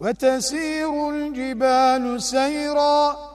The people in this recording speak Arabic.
وتسير الجبال سيرا